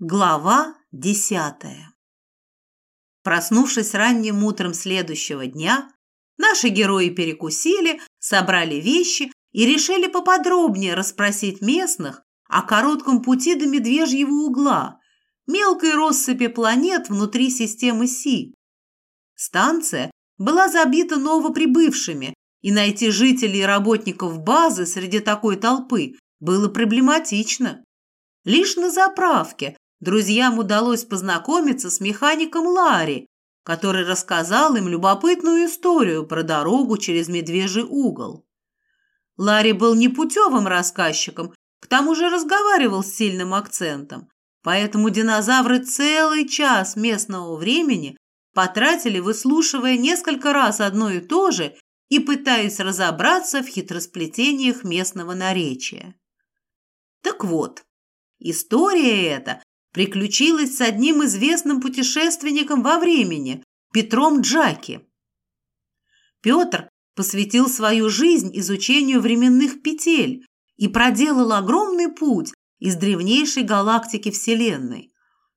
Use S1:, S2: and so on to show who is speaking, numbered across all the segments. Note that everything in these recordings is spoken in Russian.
S1: Глава десятая Проснувшись ранним утром следующего дня, наши герои перекусили, собрали вещи и решили поподробнее расспросить местных о коротком пути до Медвежьего угла, мелкой россыпи планет внутри системы Си. Станция была забита новоприбывшими, и найти жителей и работников базы среди такой толпы было проблематично. Лишь на заправке друзьям удалось познакомиться с механиком Ларри, который рассказал им любопытную историю про дорогу через Медвежий угол. Ларри был непутевым рассказчиком, к тому же разговаривал с сильным акцентом, поэтому динозавры целый час местного времени потратили, выслушивая несколько раз одно и то же и пытаясь разобраться в хитросплетениях местного наречия. Так вот, история эта приключилась с одним известным путешественником во времени, Петром Джаки. Петр посвятил свою жизнь изучению временных петель и проделал огромный путь из древнейшей галактики Вселенной.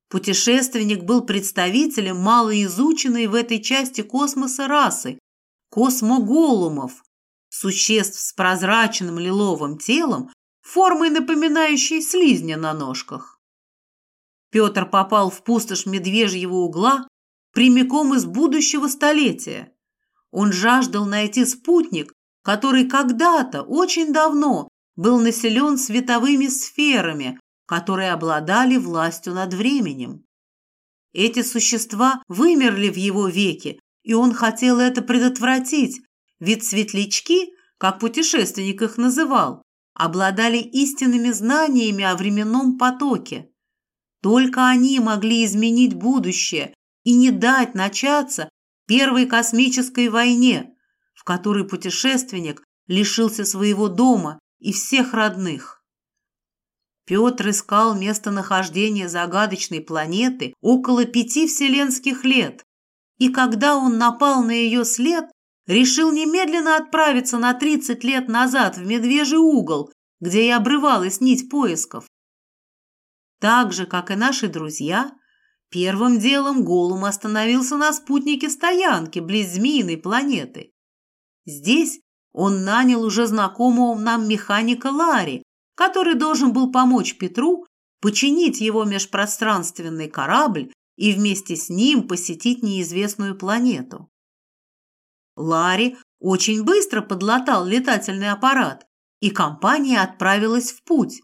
S1: Путешественник был представителем малоизученной в этой части космоса расы – космоголумов, существ с прозрачным лиловым телом, формой напоминающей слизня на ножках. Петр попал в пустошь медвежьего угла прямиком из будущего столетия. Он жаждал найти спутник, который когда-то, очень давно, был населен световыми сферами, которые обладали властью над временем. Эти существа вымерли в его веке, и он хотел это предотвратить, ведь светлячки, как путешественник их называл, обладали истинными знаниями о временном потоке. Только они могли изменить будущее и не дать начаться первой космической войне, в которой путешественник лишился своего дома и всех родных. Петр искал местонахождение загадочной планеты около пяти вселенских лет, и когда он напал на ее след, решил немедленно отправиться на 30 лет назад в Медвежий угол, где и обрывалась нить поисков. Так же, как и наши друзья, первым делом Голум остановился на спутнике стоянки близ Змеиной планеты. Здесь он нанял уже знакомого нам механика Ларри, который должен был помочь Петру починить его межпространственный корабль и вместе с ним посетить неизвестную планету. Ларри очень быстро подлатал летательный аппарат, и компания отправилась в путь.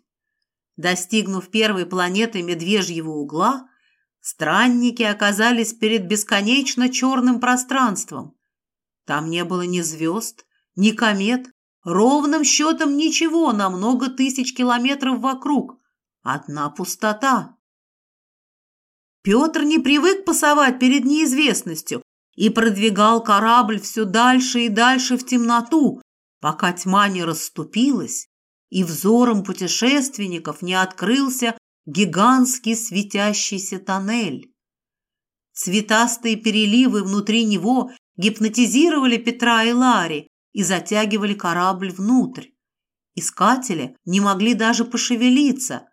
S1: Достигнув первой планеты Медвежьего угла, странники оказались перед бесконечно черным пространством. Там не было ни звезд, ни комет, ровным счетом ничего на много тысяч километров вокруг. Одна пустота. Петр не привык пасовать перед неизвестностью и продвигал корабль все дальше и дальше в темноту, пока тьма не расступилась и взором путешественников не открылся гигантский светящийся тоннель. Цветастые переливы внутри него гипнотизировали Петра и Ларри, и затягивали корабль внутрь. Искатели не могли даже пошевелиться.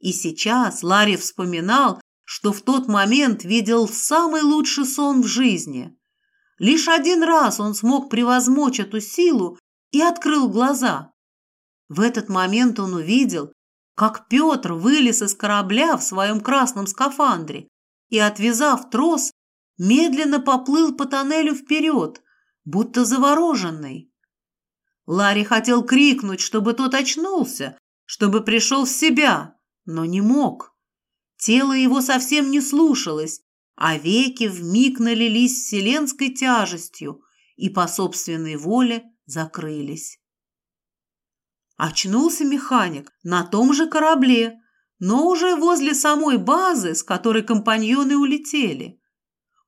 S1: И сейчас Ларри вспоминал, что в тот момент видел самый лучший сон в жизни. Лишь один раз он смог превозмочь эту силу и открыл глаза. В этот момент он увидел, как Петр вылез из корабля в своем красном скафандре и, отвязав трос, медленно поплыл по тоннелю вперед, будто завороженный. Ларри хотел крикнуть, чтобы тот очнулся, чтобы пришел в себя, но не мог. Тело его совсем не слушалось, а веки вмиг налились вселенской тяжестью и по собственной воле закрылись. Очнулся механик на том же корабле, но уже возле самой базы, с которой компаньоны улетели.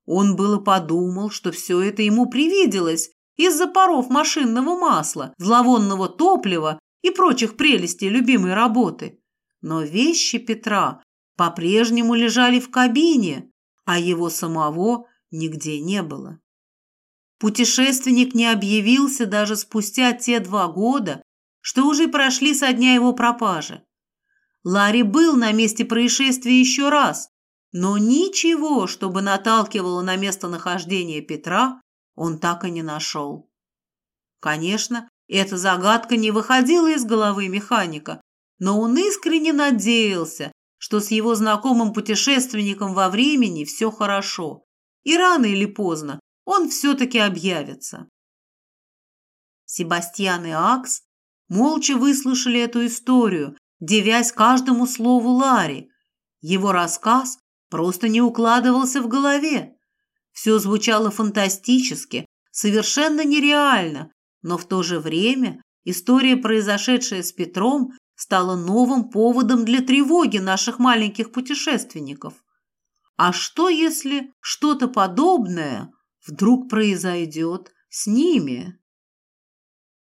S1: Он было подумал, что все это ему привиделось из-за паров машинного масла, зловонного топлива и прочих прелестей любимой работы. Но вещи Петра по-прежнему лежали в кабине, а его самого нигде не было. Путешественник не объявился даже спустя те два года, что уже прошли со дня его пропажи. Ларри был на месте происшествия еще раз, но ничего, чтобы наталкивало на местонахождение Петра, он так и не нашел. Конечно, эта загадка не выходила из головы механика, но он искренне надеялся, что с его знакомым путешественником во времени все хорошо, и рано или поздно он все-таки объявится. Себастьян и Акс молча выслушали эту историю, девясь каждому слову Ларри. Его рассказ просто не укладывался в голове. Все звучало фантастически, совершенно нереально, но в то же время история, произошедшая с Петром, стала новым поводом для тревоги наших маленьких путешественников. А что, если что-то подобное вдруг произойдет с ними?